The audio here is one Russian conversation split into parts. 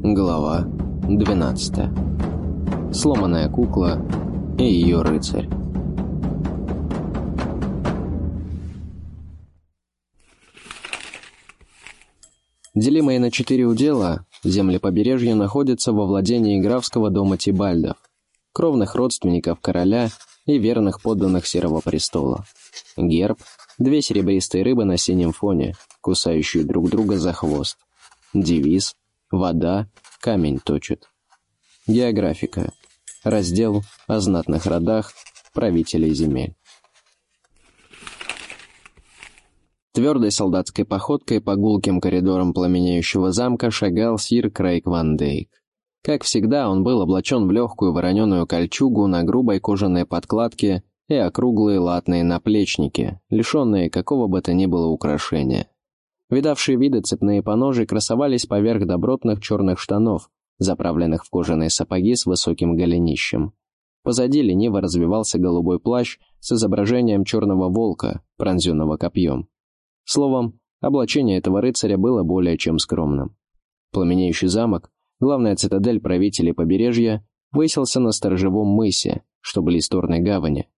Глава 12. Сломанная кукла и ее рыцарь. Делимые на четыре удела, земли побережья находятся во владении графского дома Тибальдов, кровных родственников короля и верных подданных Серого престола. Герб – две серебристые рыбы на синем фоне, кусающие друг друга за хвост. Девиз Вода, камень точит. Географика. Раздел о знатных родах правителей земель. Твердой солдатской походкой по гулким коридорам пламенеющего замка шагал сир Крейг Ван Дейк. Как всегда, он был облачен в легкую вороненую кольчугу на грубой кожаной подкладке и округлые латные наплечники, лишенные какого бы то ни было украшения. Видавшие виды цепные поножи красовались поверх добротных черных штанов, заправленных в кожаные сапоги с высоким голенищем. Позади лениво развивался голубой плащ с изображением черного волка, пронзенного копьем. Словом, облачение этого рыцаря было более чем скромным. Пламенеющий замок, главная цитадель правителей побережья, высился на сторожевом мысе, что близ Торной гавани.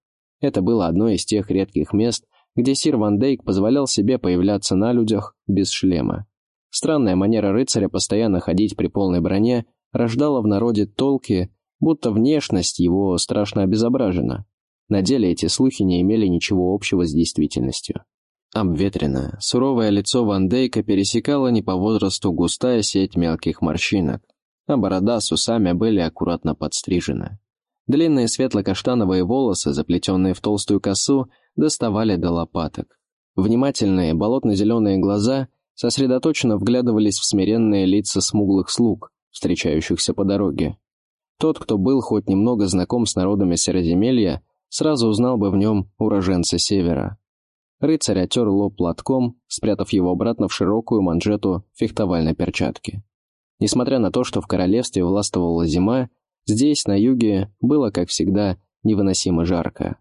Это было одно из тех редких мест, где сир Ван Дейк позволял себе появляться на людях без шлема. Странная манера рыцаря постоянно ходить при полной броне рождала в народе толки, будто внешность его страшно обезображена. На деле эти слухи не имели ничего общего с действительностью. Обветренное, суровое лицо Ван Дейка пересекало не по возрасту густая сеть мелких морщинок, а борода с усами были аккуратно подстрижены. Длинные светло-каштановые волосы, заплетенные в толстую косу, доставали до лопаток. Внимательные болотно-зеленые глаза сосредоточенно вглядывались в смиренные лица смуглых слуг, встречающихся по дороге. Тот, кто был хоть немного знаком с народами Сероземелья, сразу узнал бы в нем уроженца Севера. Рыцарь отер лоб платком, спрятав его обратно в широкую манжету фехтовальной перчатки. Несмотря на то, что в королевстве властвовала зима, здесь, на юге, было, как всегда, невыносимо жарко.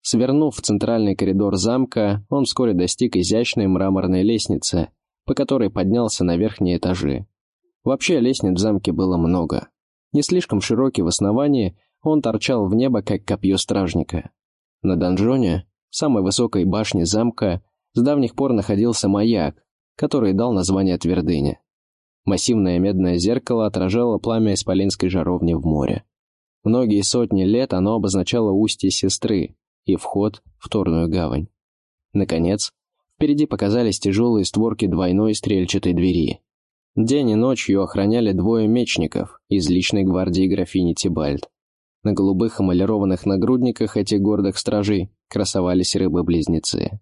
Свернув в центральный коридор замка, он вскоре достиг изящной мраморной лестницы, по которой поднялся на верхние этажи. Вообще лестниц в замке было много. Не слишком широкий в основании, он торчал в небо, как копье стражника. На донжоне, самой высокой башне замка, с давних пор находился маяк, который дал название твердыне. Массивное медное зеркало отражало пламя исполинской жаровни в море. Многие сотни лет оно обозначало устье сестры, и вход в Торную гавань. Наконец, впереди показались тяжелые створки двойной стрельчатой двери. День и ночь ее охраняли двое мечников из личной гвардии графини Тибальд. На голубых эмалированных нагрудниках этих гордых стражей красовались рыбы-близнецы.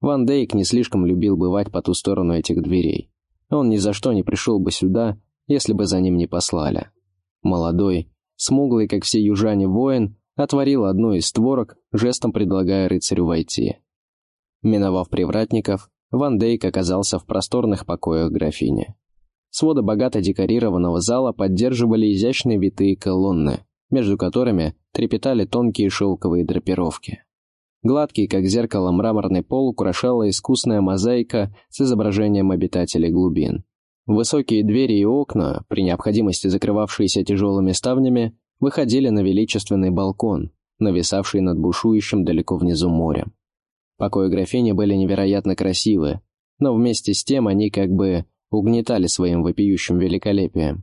Ван Дейк не слишком любил бывать по ту сторону этих дверей. Он ни за что не пришел бы сюда, если бы за ним не послали. Молодой, смуглый, как все южане, воин отворил одну из створок, жестом предлагая рыцарю войти. Миновав привратников, Ван Дейк оказался в просторных покоях графини. Своды богато декорированного зала поддерживали изящные витые колонны, между которыми трепетали тонкие шелковые драпировки. Гладкий, как зеркало, мраморный пол украшала искусная мозаика с изображением обитателей глубин. Высокие двери и окна, при необходимости закрывавшиеся тяжелыми ставнями, выходили на величественный балкон, нависавший над бушующим далеко внизу морем. Покои графини были невероятно красивы, но вместе с тем они как бы угнетали своим вопиющим великолепием.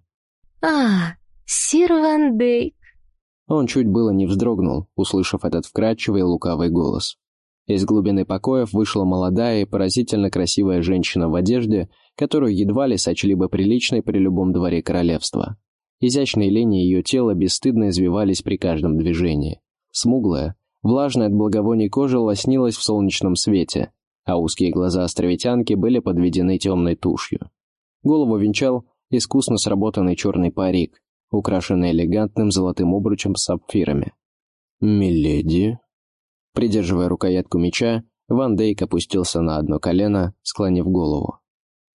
«А, сир Ван Дейк!» Он чуть было не вздрогнул, услышав этот вкрадчивый лукавый голос. Из глубины покоев вышла молодая и поразительно красивая женщина в одежде, которую едва ли сочли бы приличной при любом дворе королевства. Изящные линии ее тела бесстыдно извивались при каждом движении. Смуглая, влажная от благовоний кожа лоснилась в солнечном свете, а узкие глаза островитянки были подведены темной тушью. Голову венчал искусно сработанный черный парик, украшенный элегантным золотым обручем с сапфирами. «Миледи?» Придерживая рукоятку меча, Ван Дейк опустился на одно колено, склонив голову.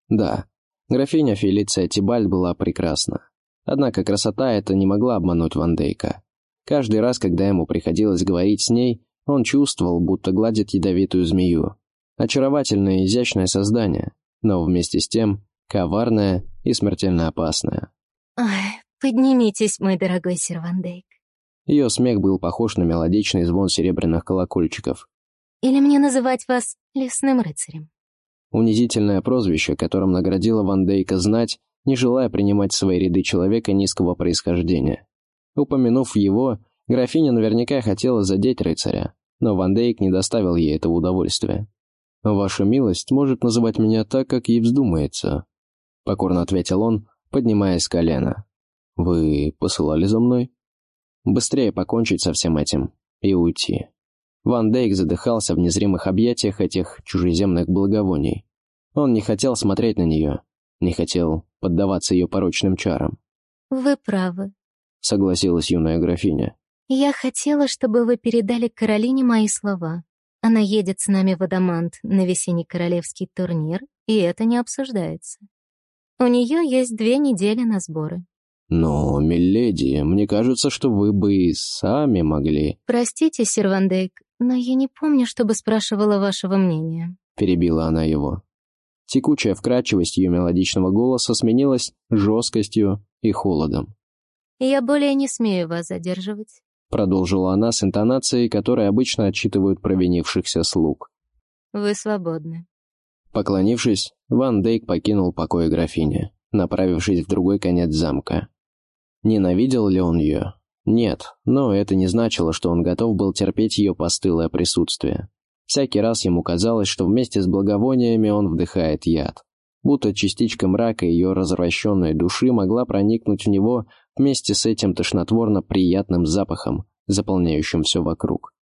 Да, графиня Фелиция Тибаль была прекрасна. Однако красота эта не могла обмануть Ван Дейка. Каждый раз, когда ему приходилось говорить с ней, он чувствовал, будто гладит ядовитую змею. Очаровательное и изящное создание, но вместе с тем коварное и смертельно опасное. Ай, поднимитесь, мой дорогой сир Ван Дейк. Ее смех был похож на мелодичный звон серебряных колокольчиков. Или мне называть вас лесным рыцарем? Унизительное прозвище, которым наградила Ван Дейка знать, не желая принимать в свои ряды человека низкого происхождения. Упомянув его, графиня наверняка хотела задеть рыцаря, но Ван Дейк не доставил ей этого удовольствия. «Ваша милость может называть меня так, как ей вздумается», — покорно ответил он, поднимаясь с колена. «Вы посылали за мной?» Быстрее покончить со всем этим и уйти. Ван Дейк задыхался в незримых объятиях этих чужеземных благовоний. Он не хотел смотреть на нее, не хотел поддаваться ее порочным чарам. «Вы правы», — согласилась юная графиня. «Я хотела, чтобы вы передали Каролине мои слова. Она едет с нами в Адамант на весенний королевский турнир, и это не обсуждается. У нее есть две недели на сборы. «Но, миледи, мне кажется, что вы бы и сами могли...» «Простите, сир Ван Дейк, но я не помню, чтобы спрашивала вашего мнения», — перебила она его. Текучая вкрадчивость ее мелодичного голоса сменилась жесткостью и холодом. «Я более не смею вас задерживать», — продолжила она с интонацией, которой обычно отчитывают провинившихся слуг. «Вы свободны». Поклонившись, Ван Дейк покинул покой графини, направившись в другой конец замка. Ненавидел ли он ее? Нет, но это не значило, что он готов был терпеть ее постылое присутствие. Всякий раз ему казалось, что вместе с благовониями он вдыхает яд. Будто частичка мрака ее развращенной души могла проникнуть в него вместе с этим тошнотворно приятным запахом, заполняющим все вокруг.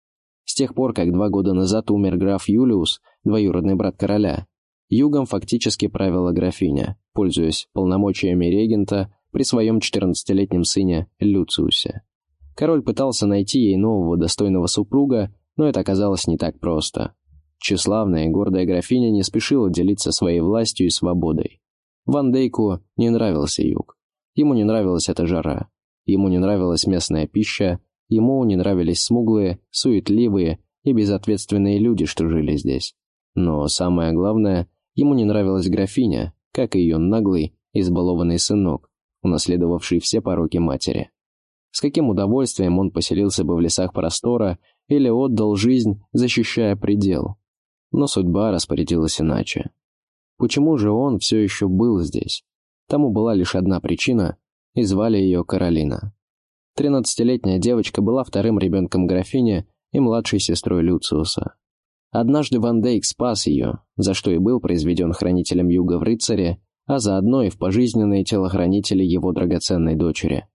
С тех пор, как два года назад умер граф Юлиус, двоюродный брат короля, югом фактически правила графиня, пользуясь полномочиями регента при своем 14-летнем сыне Люциусе. Король пытался найти ей нового достойного супруга, но это оказалось не так просто. Тщеславная и гордая графиня не спешила делиться своей властью и свободой. Ван Дейку не нравился юг. Ему не нравилась эта жара. Ему не нравилась местная пища, ему не нравились смуглые, суетливые и безответственные люди, что жили здесь. Но самое главное, ему не нравилась графиня, как и ее наглый, избалованный сынок, унаследовавший все пороки матери. С каким удовольствием он поселился бы в лесах простора или отдал жизнь, защищая предел. Но судьба распорядилась иначе. Почему же он все еще был здесь? Тому была лишь одна причина, и звали ее Каролина. Тринадцатилетняя девочка была вторым ребенком графини и младшей сестрой Люциуса. Однажды Ван Дейк спас ее, за что и был произведен хранителем юга в рыцаре, а заодно и в пожизненные телохранители его драгоценной дочери.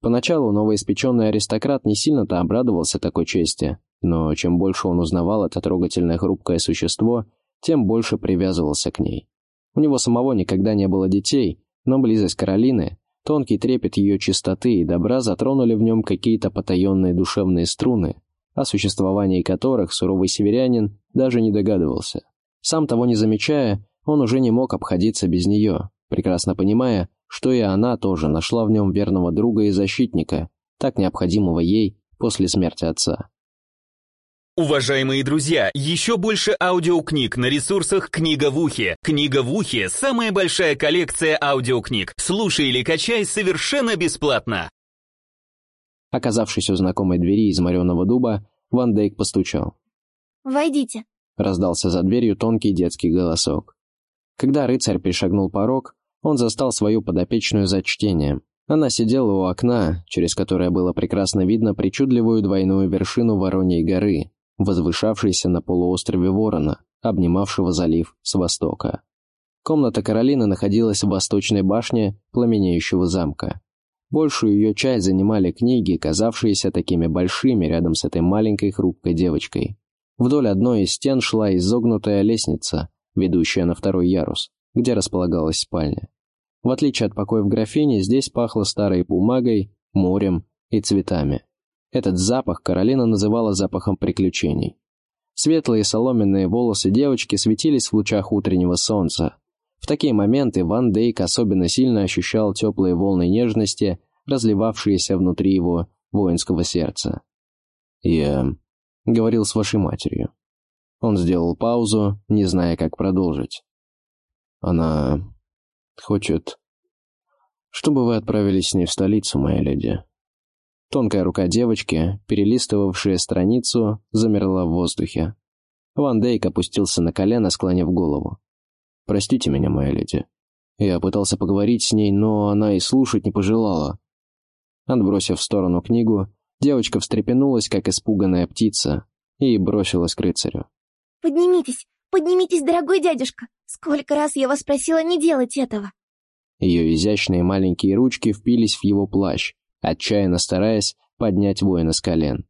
Поначалу новоиспеченный аристократ не сильно-то обрадовался такой чести, но чем больше он узнавал это трогательное хрупкое существо, тем больше привязывался к ней. У него самого никогда не было детей, но близость Каролины, тонкий трепет ее чистоты и добра затронули в нем какие-то потаенные душевные струны, о существовании которых суровый северянин даже не догадывался. Сам того не замечая, он уже не мог обходиться без нее, прекрасно понимая, что и она тоже нашла в нем верного друга и защитника, так необходимого ей после смерти отца. Уважаемые друзья, еще больше аудиокниг на ресурсах «Книга в ухе». «Книга в ухе» — самая большая коллекция аудиокниг. Слушай или качай совершенно бесплатно. Оказавшись у знакомой двери из мореного дуба, Ван Дейк постучал. «Войдите», — раздался за дверью тонкий детский голосок. Когда рыцарь перешагнул порог, он застал свою подопечную за чтением. Она сидела у окна, через которое было прекрасно видно причудливую двойную вершину Вороньей горы, возвышавшейся на полуострове Ворона, обнимавшего залив с востока. Комната Каролины находилась в восточной башне пламенеющего замка. Большую ее часть занимали книги, казавшиеся такими большими рядом с этой маленькой хрупкой девочкой. Вдоль одной из стен шла изогнутая лестница, ведущая на второй ярус, где располагалась спальня. В отличие от покоев графини, здесь пахло старой бумагой, морем и цветами. Этот запах Каролина называла запахом приключений. Светлые соломенные волосы девочки светились в лучах утреннего солнца. В такие моменты Ван Дейк особенно сильно ощущал теплые волны нежности, разливавшиеся внутри его воинского сердца. «Я говорил с вашей матерью», он сделал паузу, не зная, как продолжить. Она хочет, чтобы вы отправились с ней в столицу, моя леди». Тонкая рука девочки, перелистывавшая страницу, замерла в воздухе. Ван Дейк опустился на колено, склонив голову. «Простите меня, моя леди. Я пытался поговорить с ней, но она и слушать не пожелала». Отбросив в сторону книгу, девочка встрепенулась, как испуганная птица, и бросилась к рыцарю. «Поднимитесь, поднимитесь, дорогой дядюшка! Сколько раз я вас просила не делать этого!» Ее изящные маленькие ручки впились в его плащ, отчаянно стараясь поднять воина с колен.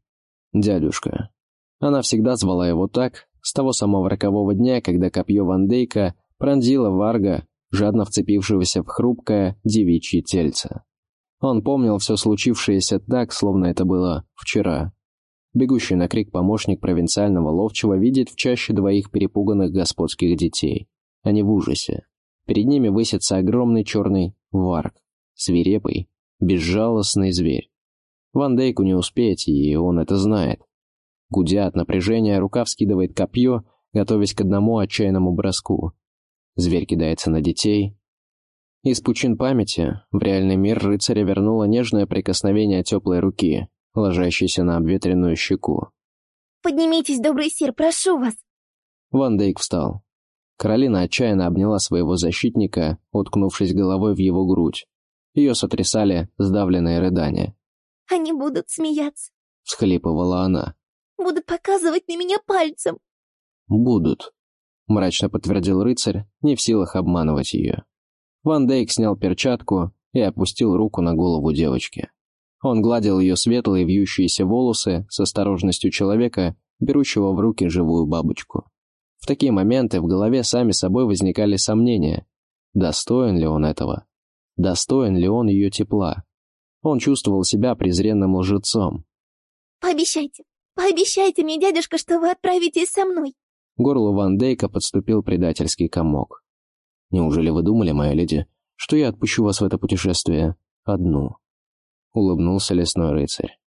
«Дядюшка». Она всегда звала его так, с того самого рокового дня, когда копье Ван Дейка пронзило Варга, жадно вцепившегося в хрупкое девичье тельце. Он помнил все случившееся так, словно это было вчера. Бегущий на крик помощник провинциального ловчего видит в чаще двоих перепуганных господских детей. Они в ужасе. Перед ними высится огромный черный варг, свирепый, безжалостный зверь. Ван Дейку не успеть, и он это знает. Гудя от напряжения, рука вскидывает копье, готовясь к одному отчаянному броску. Зверь кидается на детей. Из пучин памяти в реальный мир рыцаря вернуло нежное прикосновение теплой руки, ложащейся на обветренную щеку. «Поднимитесь, добрый сир, прошу вас!» Ван Дейк встал. Каролина отчаянно обняла своего защитника, уткнувшись головой в его грудь. Ее сотрясали сдавленные рыдания. «Они будут смеяться», — всхлипывала она. «Будут показывать на меня пальцем». «Будут», — мрачно подтвердил рыцарь, не в силах обманывать ее. Ван Дейк снял перчатку и опустил руку на голову девочки. Он гладил ее светлые вьющиеся волосы с осторожностью человека, берущего в руки живую бабочку. В такие моменты в голове сами собой возникали сомнения. Достоин ли он этого? Достоин ли он ее тепла? Он чувствовал себя презренным лжецом. «Пообещайте, пообещайте мне, дядюшка, что вы отправитесь со мной!» Горлу Ван Дейка подступил предательский комок. «Неужели вы думали, моя леди, что я отпущу вас в это путешествие одну?» Улыбнулся лесной рыцарь.